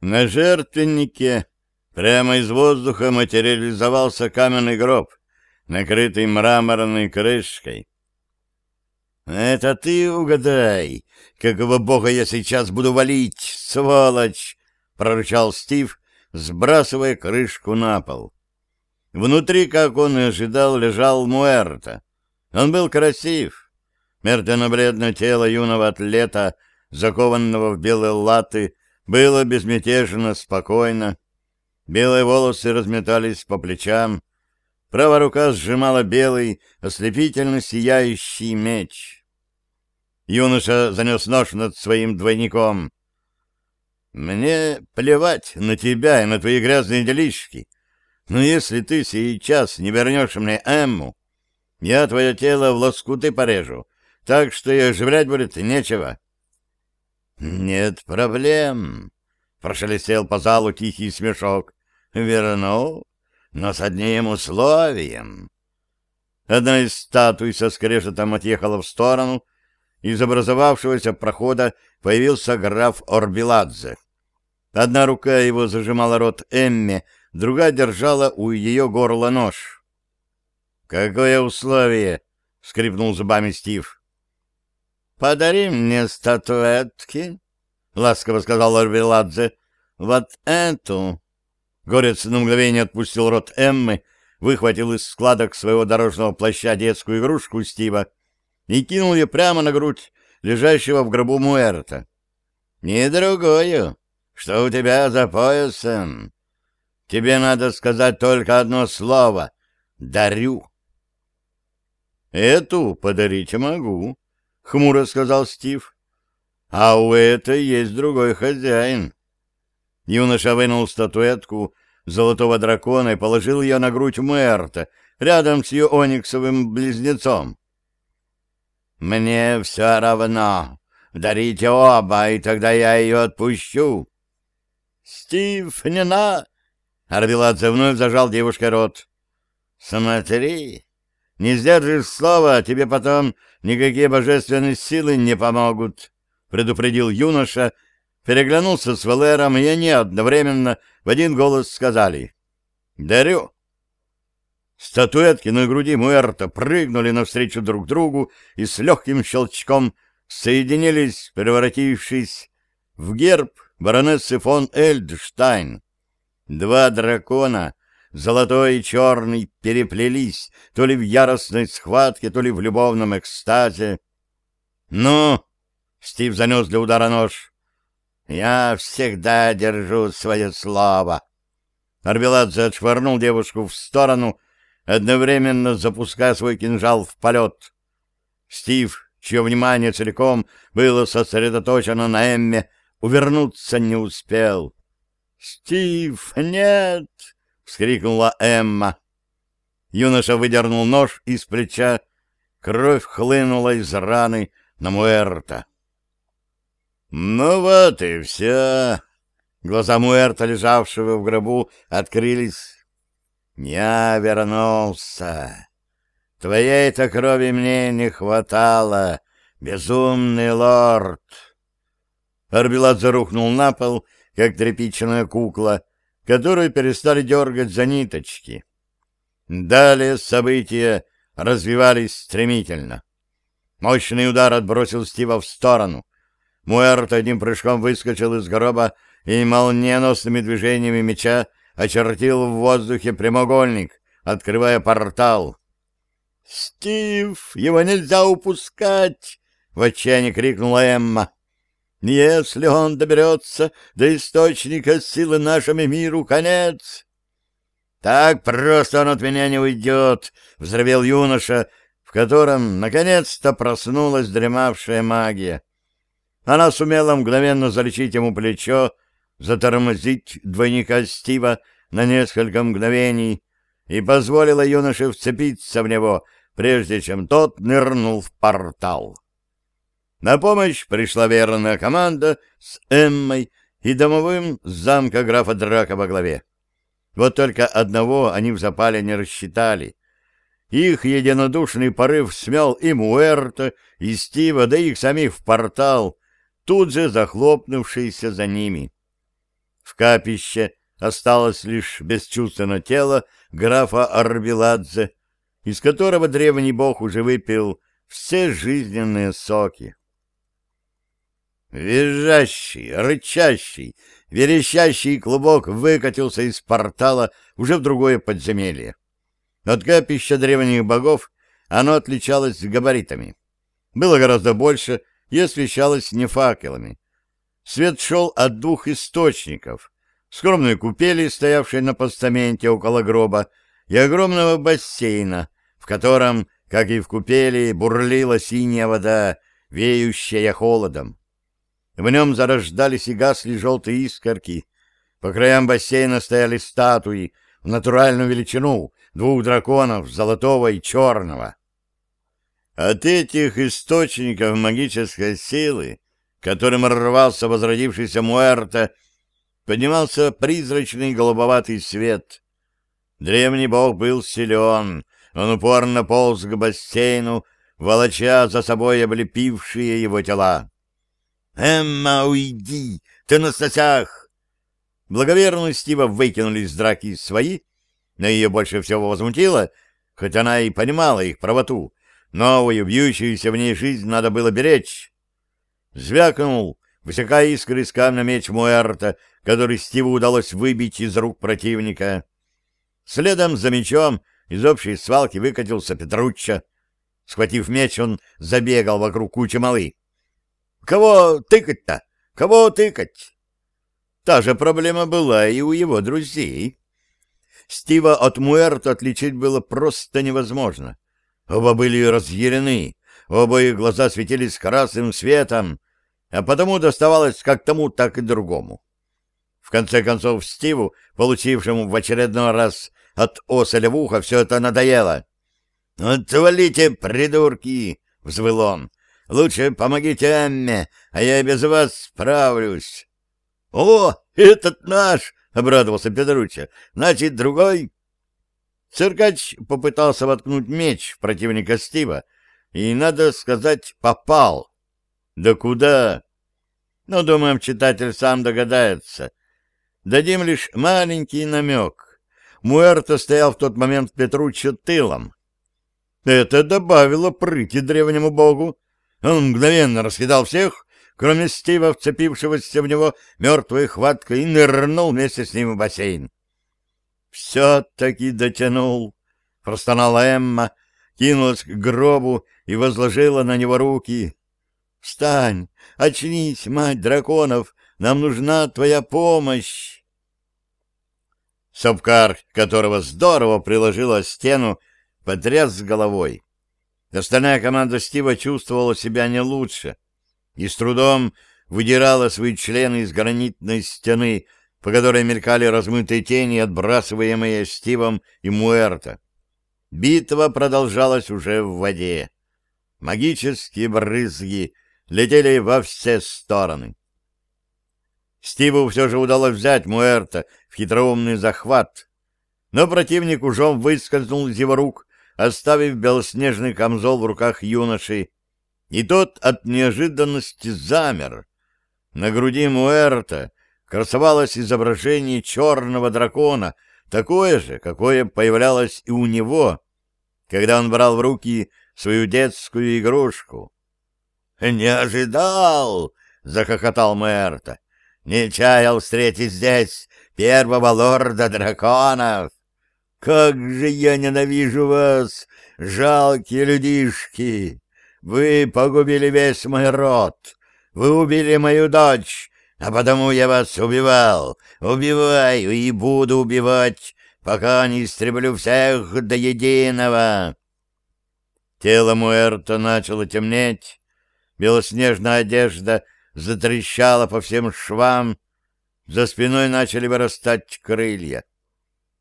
На жертвеннике прямо из воздуха материализовался каменный гроб, накрытый мраморной крышкой. «Это ты угадай, какого бога я сейчас буду валить, сволочь!» — прорычал Стив, сбрасывая крышку на пол. Внутри, как он и ожидал, лежал Муэрто. Он был красив. Мертвенно-бледное тело юного атлета, закованного в белые латы, было безмятежно спокойно. Белые волосы разметались по плечам. Правая рука сжимала белый, ослепительно сияющий меч. Юноша занес нож над своим двойником. «Мне плевать на тебя и на твои грязные делишки, но если ты сейчас не вернешь мне Эмму, я твое тело в лоскуты порежу, так что и оживлять будет нечего». «Нет проблем», — прошелестел по залу тихий смешок. «Верну, но с одним условием». Одна из статуй со скрежетом отъехала в сторону. Из образовавшегося прохода появился граф Орбеладзе. Одна рука его зажимала рот Эмме, другая держала у ее горла нож. «Какое условие?» — скрипнул зубами Стив. «Подари мне статуэтки», — ласково сказал Арвеладзе. «Вот эту». Горец на мгновение отпустил рот Эммы, выхватил из складок своего дорожного плаща детскую игрушку Стива и кинул ее прямо на грудь лежащего в гробу Муэрта. «Не другую. Что у тебя за поясом? Тебе надо сказать только одно слово. Дарю». «Эту подарить могу», — хмуро сказал Стив. «А у этой есть другой хозяин». Юноша вынул статуэтку золотого дракона и положил ее на грудь Мэрта, рядом с ее ониксовым близнецом. «Мне все равно. Дарите оба, и тогда я ее отпущу». «Стив, не на...» Арбеладзе вновь зажал девушке рот. «Смотри, не сдержишь слова, а тебе потом никакие божественные силы не помогут, — предупредил юноша, переглянулся с Валером, и они одновременно в один голос сказали «Дарю». Статуэтки на груди Муэрта прыгнули навстречу друг другу и с легким щелчком соединились, превратившись в герб баронессы фон Эльдштайн. Два дракона золотой и черный, переплелись то ли в яростной схватке, то ли в любовном экстазе. «Ну!» — Стив занес для удара нож. «Я всегда держу свое слово». Арбеладзе отшвырнул девушку в сторону, одновременно запуская свой кинжал в полет. Стив, чье внимание целиком было сосредоточено на Эмме, увернуться не успел. «Стив, нет!» вскрикнула Эмма. Юноша выдернул нож из плеча. Кровь хлынула из раны на Муэрта. «Ну вот и все!» Глаза Муэрта, лежавшего в гробу, открылись. «Я вернулся. Твоей-то крови мне не хватало, безумный лорд!» Арбелат зарухнул на пол, как тряпичная кукла, которую перестали дергать за ниточки. Далее события развивались стремительно. Мощный удар отбросил Стива в сторону. Муэрт одним прыжком выскочил из гроба и молниеносными движениями меча очертил в воздухе прямоугольник, открывая портал. «Стив, его нельзя упускать!» — в отчаянии крикнула Эмма. Если он доберется до источника силы нашему миру, конец. Так просто он от меня не уйдет, — взревел юноша, в котором наконец-то проснулась дремавшая магия. Она сумела мгновенно залечить ему плечо, затормозить двойника Стива на несколько мгновений и позволила юноше вцепиться в него, прежде чем тот нырнул в портал. На помощь пришла верная команда с Эммой и домовым с замка графа Драка во главе. Вот только одного они в запале не рассчитали. Их единодушный порыв смел и Муэрта, и Стива, да их самих в портал, тут же захлопнувшийся за ними. В капище осталось лишь бесчувственное тело графа Арбеладзе, из которого древний бог уже выпил все жизненные соки. Визжащий, рычащий, верещащий клубок выкатился из портала уже в другое подземелье. От капища древних богов оно отличалось габаритами. Было гораздо больше и освещалось не факелами. Свет шел от двух источников. Скромной купели, стоявшей на постаменте около гроба, и огромного бассейна, в котором, как и в купели, бурлила синяя вода, веющая холодом. В нем зарождались и гасли желтые искорки. По краям бассейна стояли статуи в натуральную величину двух драконов, золотого и черного. От этих источников магической силы, которым рвался возродившийся Муэрто, поднимался призрачный голубоватый свет. Древний бог был силен, он упорно полз к бассейну, волоча за собой облепившие его тела. «Эмма, уйди! Ты на статях!» Благоверную Стива выкинули из драки свои, но ее больше всего возмутило, хоть она и понимала их правоту. Новую, бьющуюся в ней жизнь надо было беречь. Звякнул, высекая искры из камня меч Муэрта, который Стиву удалось выбить из рук противника. Следом за мечом из общей свалки выкатился Петручча. Схватив меч, он забегал вокруг кучи малы. «Кого тыкать-то? Кого тыкать?» Та же проблема была и у его друзей. Стива от Муэрта отличить было просто невозможно. Оба были разъярены, оба их глаза светились красным светом, а потому доставалось как тому, так и другому. В конце концов, Стиву, получившему в очередной раз от оселя в ухо, все это надоело. «Отвалите, придурки!» — взвыл он. «Лучше помогите Эмме, а я без вас справлюсь». «О, этот наш!» — обрадовался Петручча. «Значит, другой?» Циркач попытался воткнуть меч в противника Стива, и, надо сказать, попал. «Да куда?» «Ну, думаем, читатель сам догадается. Дадим лишь маленький намек. Муэрто стоял в тот момент Петруччо тылом. Это добавило прыти древнему богу. Он мгновенно раскидал всех, кроме Стива, вцепившегося в него мертвой хваткой, и нырнул вместе с ним в бассейн. «Все-таки дотянул!» — простонала Эмма, кинулась к гробу и возложила на него руки. «Встань! Очнись, мать драконов! Нам нужна твоя помощь!» Сапкар, которого здорово приложила стену, потряс головой. Остальная команда Стива чувствовала себя не лучше и с трудом выдирала свои члены из гранитной стены, по которой мелькали размытые тени, отбрасываемые Стивом и Муэрто. Битва продолжалась уже в воде. Магические брызги летели во все стороны. Стиву все же удалось взять Муэрта в хитроумный захват, но противник ужом выскользнул из его рук, оставив белоснежный камзол в руках юноши, и тот от неожиданности замер. На груди Муэрта красовалось изображение черного дракона, такое же, какое появлялось и у него, когда он брал в руки свою детскую игрушку. «Не ожидал!» — захохотал Муэрта. Не чаял встретить здесь первого лорда драконов. Как же я ненавижу вас, жалкие людишки! Вы погубили весь мой род, вы убили мою дочь, а потому я вас убивал, убиваю и буду убивать, пока не истреблю всех до единого. Тело Муэрта начало темнеть, белоснежная одежда — затрещало по всем швам, за спиной начали вырастать крылья.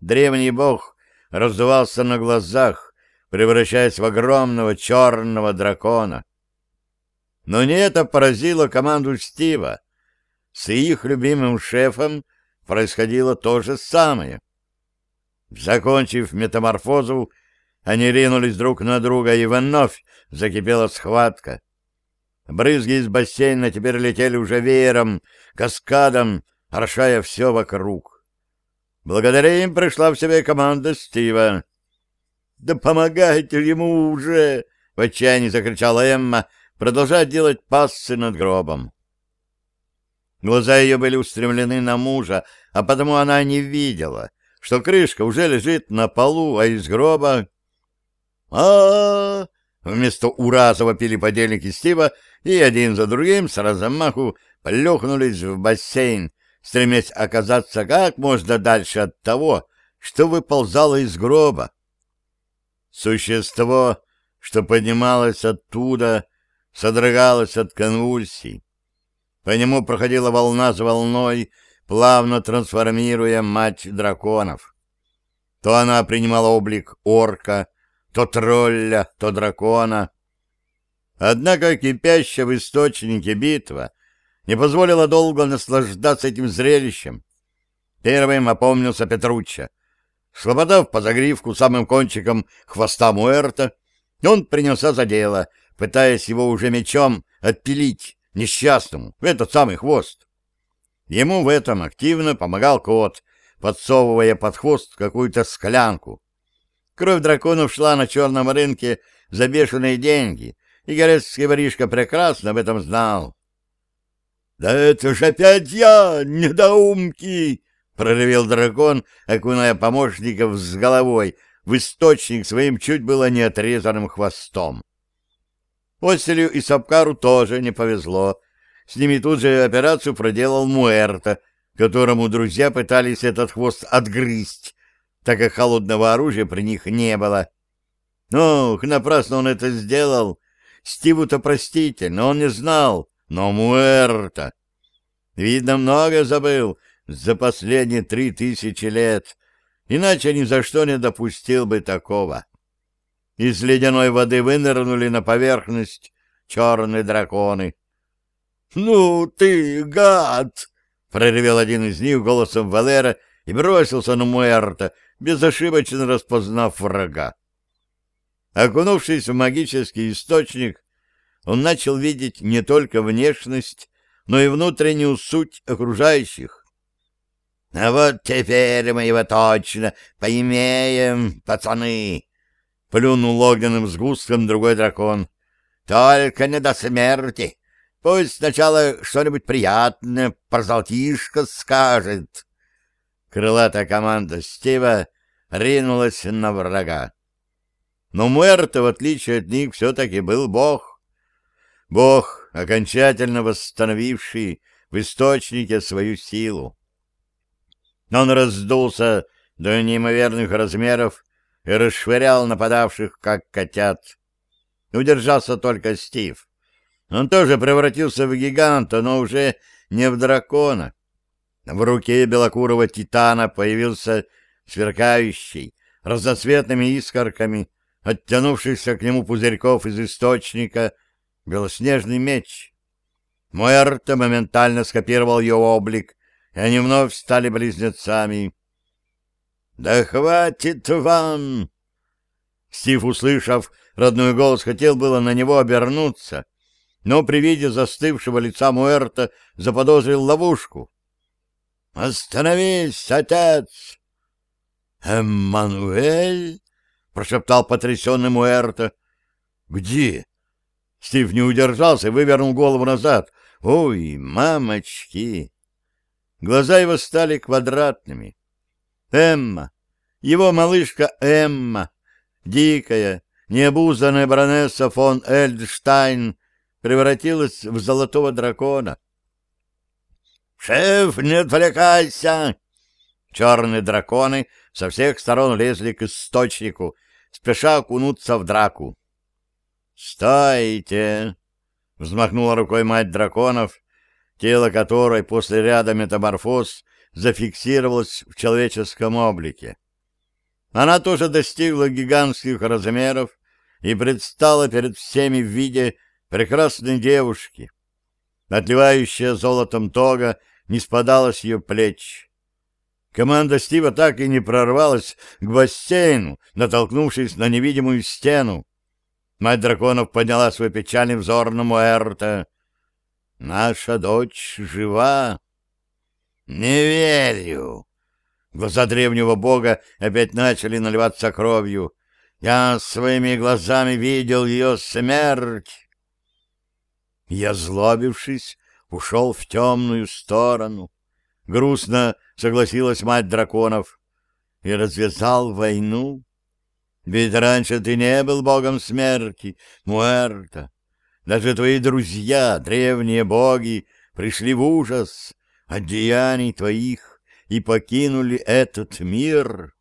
Древний бог раздувался на глазах, превращаясь в огромного черного дракона. Но не это поразило команду Стива. С их любимым шефом происходило то же самое. Закончив метаморфозу, они ринулись друг на друга, и вновь закипела схватка. Брызги из бассейна теперь летели уже веером, каскадом, орошая все вокруг. Благодаря им пришла в себя команда Стива. «Да помогайте ему уже!» — в отчаянии закричала Эмма, продолжая делать пассы над гробом. Глаза ее были устремлены на мужа, а потому она не видела, что крышка уже лежит на полу, а из гроба... а, -а, -а Вместо «Ура!» завопили подельники Стива, и один за другим с размаху плюхнулись в бассейн, стремясь оказаться как можно дальше от того, что выползало из гроба. Существо, что поднималось оттуда, содрогалось от конвульсий. По нему проходила волна за волной, плавно трансформируя мать драконов. То она принимала облик орка, то тролля, то дракона. Однако кипящая в источнике битва не позволила долго наслаждаться этим зрелищем. Первым опомнился Петручча. Слободав по загривку самым кончиком хвоста Муэрта, он принялся за дело, пытаясь его уже мечом отпилить несчастному в этот самый хвост. Ему в этом активно помогал кот, подсовывая под хвост какую-то склянку. Кровь драконов шла на черном рынке за бешеные деньги, и горецкий воришка прекрасно об этом знал. — Да это же опять я, недоумки! — проревел дракон, окуная помощников с головой в источник своим чуть было не отрезанным хвостом. Оселю и Сапкару тоже не повезло. С ними тут же операцию проделал Муэрта, которому друзья пытались этот хвост отгрызть, так как холодного оружия при них не было. Ох, напрасно он это сделал. Стиву-то простительно, он не знал, но Муэрта... Видно, много забыл за последние три тысячи лет, иначе ни за что не допустил бы такого. Из ледяной воды вынырнули на поверхность черные драконы. — Ну ты, гад! — проревел один из них голосом Валера и бросился на Муэрта, безошибочно распознав врага. Окунувшись в магический источник, он начал видеть не только внешность, но и внутреннюю суть окружающих. — А вот теперь мы его точно поимеем, пацаны! — плюнул огненным сгустком другой дракон. — Только не до смерти. Пусть сначала что-нибудь приятное про золотишко скажет. Крылатая команда Стива ринулась на врага. Но Муэрто, в отличие от них, все-таки был бог. Бог, окончательно восстановивший в источнике свою силу. Он раздулся до неимоверных размеров и расшвырял нападавших, как котят. Удержался только Стив. Он тоже превратился в гиганта, но уже не в дракона. В руке белокурого титана появился сверкающий, разноцветными искорками, оттянувшихся к нему пузырьков из источника, белоснежный меч. Муэрто моментально скопировал его облик, и они вновь стали близнецами. «Да хватит вам!» Стив, услышав родной голос, хотел было на него обернуться, но при виде застывшего лица Муэрта заподозрил ловушку. «Остановись, отец!» «Эммануэль?» — прошептал потрясенный Муэрто. «Где?» Стив не удержался и вывернул голову назад. «Ой, мамочки!» Глаза его стали квадратными. Эмма, его малышка Эмма, дикая, необузданная баронесса фон Эльдштайн, превратилась в золотого дракона. «Шеф, не отвлекайся!» Черные драконы со всех сторон лезли к источнику, спеша окунуться в драку. «Стойте!» — взмахнула рукой мать драконов, тело которой после ряда метаморфоз зафиксировалось в человеческом облике. Она тоже достигла гигантских размеров и предстала перед всеми в виде прекрасной девушки. Отливающая золотом тога не спадала с ее плеч. Команда Стива так и не прорвалась к бассейну, натолкнувшись на невидимую стену. Мать драконов подняла свой печальный взор на Муэрта. «Наша дочь жива!» Не верю. Глаза древнего бога опять начали наливаться кровью. Я своими глазами видел ее смерть. Я, злобившись, ушел в темную сторону. Грустно согласилась мать драконов и развязал войну. Ведь раньше ты не был богом смерти, Муэрта. Даже твои друзья, древние боги, пришли в ужас от деяний твоих и покинули этот мир.